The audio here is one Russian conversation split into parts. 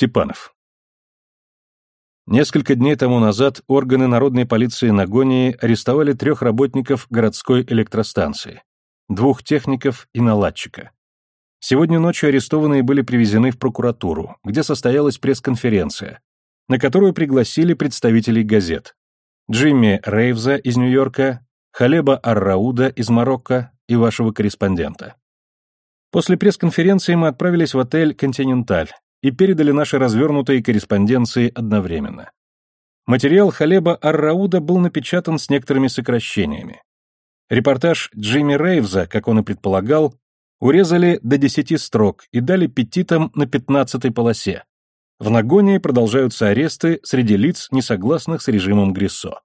Степанов. Несколько дней тому назад органы народной полиции Нагонии арестовали трех работников городской электростанции, двух техников и наладчика. Сегодня ночью арестованные были привезены в прокуратуру, где состоялась пресс-конференция, на которую пригласили представителей газет. Джимми Рейвза из Нью-Йорка, Халеба Аррауда из Марокко и вашего корреспондента. После пресс-конференции мы отправились в отель «Континенталь», и передали наши развернутые корреспонденции одновременно. Материал Халеба Аррауда был напечатан с некоторыми сокращениями. Репортаж Джимми Рейвза, как он и предполагал, урезали до десяти строк и дали петитам на пятнадцатой полосе. В Нагонии продолжаются аресты среди лиц, несогласных с режимом Гриссо.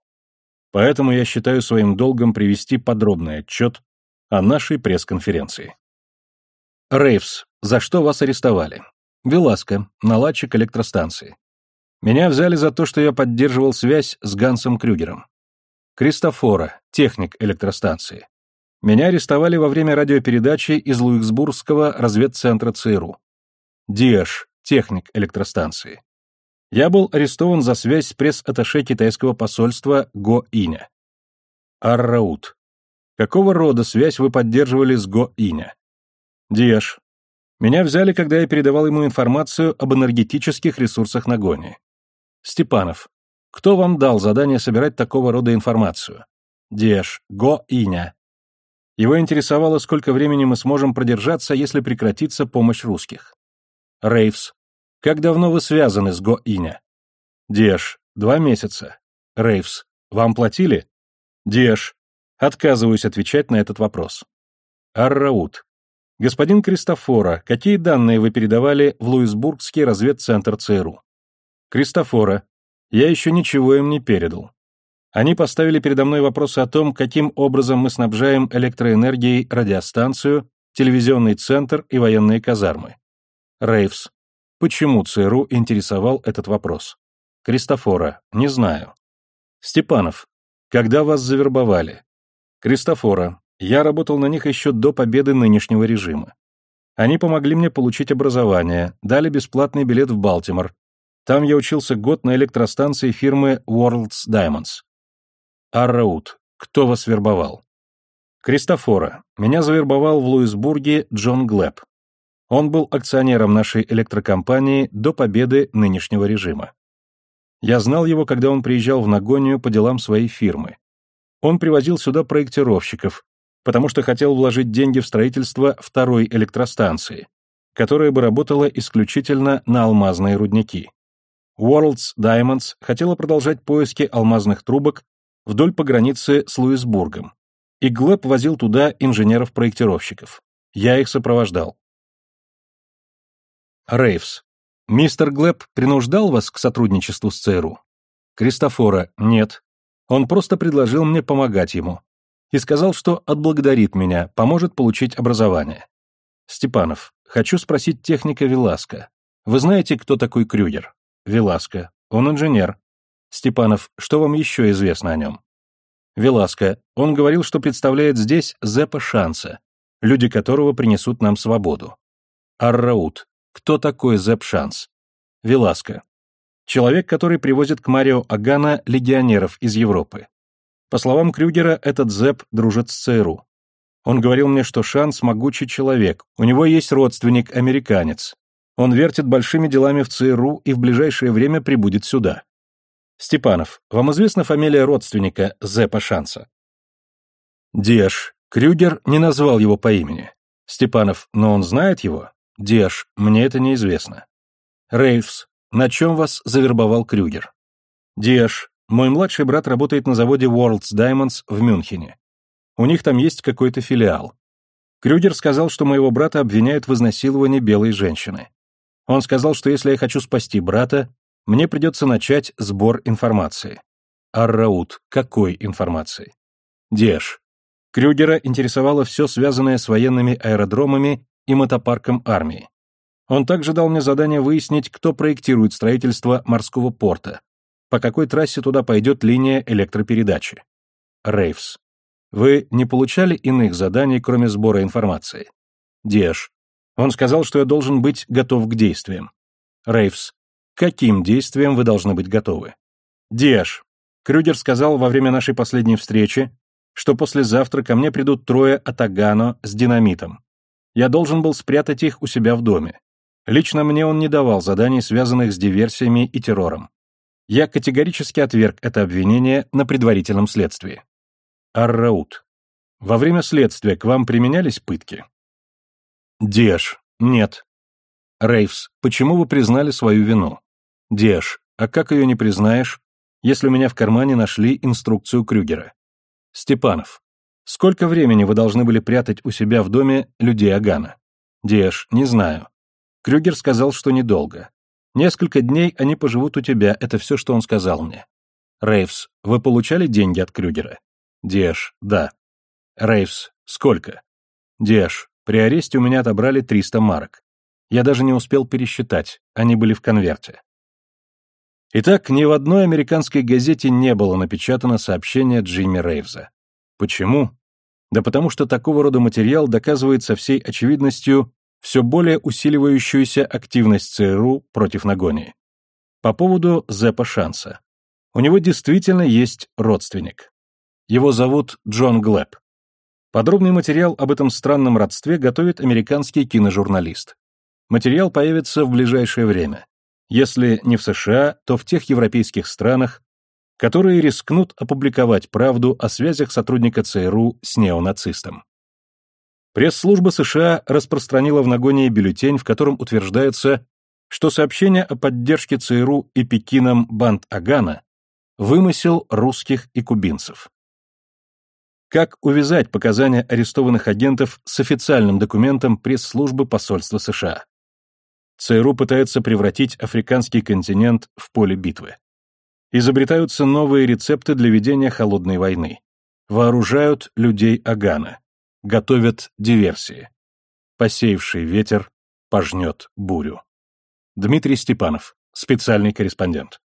Поэтому я считаю своим долгом привести подробный отчет о нашей пресс-конференции. Рейвс, за что вас арестовали? Веласко, наладчик электростанции. Меня взяли за то, что я поддерживал связь с Гансом Крюгером. Кристофора, техник электростанции. Меня арестовали во время радиопередачи из Луиксбургского разведцентра ЦРУ. Диэш, техник электростанции. Я был арестован за связь с пресс-атташе китайского посольства Го Иня. Арраут. Какого рода связь вы поддерживали с Го Иня? Диэш. Меня взяли, когда я передавал ему информацию об энергетических ресурсах Нагони. Степанов. Кто вам дал задание собирать такого рода информацию? Деш. Го Иня. Его интересовало, сколько времени мы сможем продержаться, если прекратится помощь русских. Рейвс. Как давно вы связаны с Го Иня? Деш. Два месяца. Рейвс. Вам платили? Деш. Отказываюсь отвечать на этот вопрос. Арраут. Господин Кристофора, какие данные вы передавали в Луисбургский разведцентр ЦРУ? Кристофора, я еще ничего им не передал. Они поставили передо мной вопросы о том, каким образом мы снабжаем электроэнергией радиостанцию, телевизионный центр и военные казармы. Рейвс. Почему ЦРУ интересовал этот вопрос? Кристофора. Не знаю. Степанов. Когда вас завербовали? Кристофора. Я работал на них еще до победы нынешнего режима. Они помогли мне получить образование, дали бесплатный билет в Балтимор. Там я учился год на электростанции фирмы World's Diamonds. Арраут. Кто вас вербовал? Кристофора. Меня завербовал в Луисбурге Джон Глэб. Он был акционером нашей электрокомпании до победы нынешнего режима. Я знал его, когда он приезжал в Нагонию по делам своей фирмы. Он привозил сюда проектировщиков, потому что хотел вложить деньги в строительство второй электростанции, которая бы работала исключительно на алмазные рудники. World's Diamonds хотела продолжать поиски алмазных трубок вдоль по границе с Луисбургом, и Глэб возил туда инженеров-проектировщиков. Я их сопровождал. Рейвс. Мистер Глэб принуждал вас к сотрудничеству с ЦРУ? Кристофора. Нет. Он просто предложил мне помогать ему и сказал, что отблагодарит меня, поможет получить образование. Степанов, хочу спросить техника Веласка. Вы знаете, кто такой Крюгер? Веласка. Он инженер. Степанов, что вам еще известно о нем? Веласка. Он говорил, что представляет здесь Зепа Шанса, люди которого принесут нам свободу. Арраут. Кто такой Зеп Шанс? Веласка. Человек, который привозит к Марио Агана легионеров из Европы. По словам Крюгера, этот Зэп дружит с ЦРУ. Он говорил мне, что Шанс – могучий человек, у него есть родственник, американец. Он вертит большими делами в ЦРУ и в ближайшее время прибудет сюда. Степанов, вам известна фамилия родственника Зепа Шанса? Деш. Крюгер не назвал его по имени. Степанов, но он знает его? Деш. Мне это неизвестно. Рейвс. На чем вас завербовал Крюгер? Деш. Мой младший брат работает на заводе World's Diamonds в Мюнхене. У них там есть какой-то филиал. Крюгер сказал, что моего брата обвиняют в изнасиловании белой женщины. Он сказал, что если я хочу спасти брата, мне придется начать сбор информации. Арраут. Какой информации? Деш. Крюгера интересовало все связанное с военными аэродромами и мотопарком армии. Он также дал мне задание выяснить, кто проектирует строительство морского порта, по какой трассе туда пойдет линия электропередачи. Рейвс. Вы не получали иных заданий, кроме сбора информации? Диэш. Он сказал, что я должен быть готов к действиям. Рейвс. Каким действиям вы должны быть готовы? Диаш. Крюгер сказал во время нашей последней встречи, что послезавтра ко мне придут трое Атагано с динамитом. Я должен был спрятать их у себя в доме. Лично мне он не давал заданий, связанных с диверсиями и террором. Я категорически отверг это обвинение на предварительном следствии. Арраут. Во время следствия к вам применялись пытки? Деш. Нет. Рейвс. Почему вы признали свою вину? Деш. А как ее не признаешь, если у меня в кармане нашли инструкцию Крюгера? Степанов. Сколько времени вы должны были прятать у себя в доме людей Агана? Деш. Не знаю. Крюгер сказал, что недолго. Несколько дней они поживут у тебя, это все, что он сказал мне. Рейвс. Вы получали деньги от Крюгера? Деш. Да. Рейвс, сколько? Деш, при аресте у меня отобрали 300 марок. Я даже не успел пересчитать, они были в конверте. Итак, ни в одной американской газете не было напечатано сообщение Джимми Рейвза. Почему? Да потому что такого рода материал доказывает со всей очевидностью все более усиливающуюся активность ЦРУ против Нагонии. По поводу Зепа Шанса. У него действительно есть родственник. Его зовут Джон Глэб. Подробный материал об этом странном родстве готовит американский киножурналист. Материал появится в ближайшее время. Если не в США, то в тех европейских странах, которые рискнут опубликовать правду о связях сотрудника ЦРУ с неонацистом. Пресс-служба США распространила в Нагонии бюллетень, в котором утверждается, что сообщение о поддержке ЦРУ и Пекином банд Агана вымысел русских и кубинцев. Как увязать показания арестованных агентов с официальным документом пресс-службы посольства США? ЦРУ пытается превратить африканский континент в поле битвы. Изобретаются новые рецепты для ведения холодной войны. Вооружают людей Агана. Готовят диверсии. Посеявший ветер пожнет бурю. Дмитрий Степанов, специальный корреспондент.